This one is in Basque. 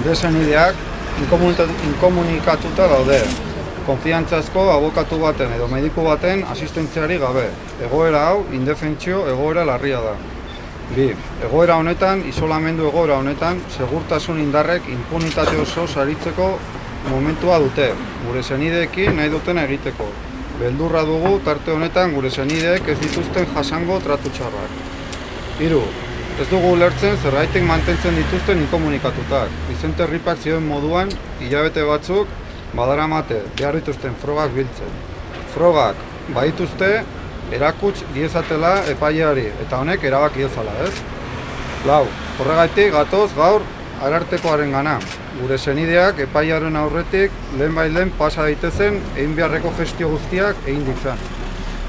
Gure senideak inkomunikatuta daude. Konfiantzazko abokatu baten edo mediku baten asistentziari gabe. Egoera hau indefentsio egoera larria da. Bi, egoera honetan, isolamendu egoera honetan, segurtasun indarrek impunitate oso saritzeko momentua dute, gure senideekin nahi duten egiteko. Beldurra dugu tarte honetan gure senideek ez dituzten jasango tratu txarrak. Hiru, ez dugu ulertzen zergaitik mantentzen dituzten inkomunikatutak. Vicente Ripak zioen moduan, hilabete batzuk, badaramate behar dituzten frogak biltzen. Frogak badituzte erakuts diezatela epaileari, eta honek erabaki dezala, ez? Lau, horregatik gatoz gaur arartekoaren gana. Gure senideak epailearen aurretik lehen bailen pasa daitezen egin beharreko gestio guztiak egin ditzan.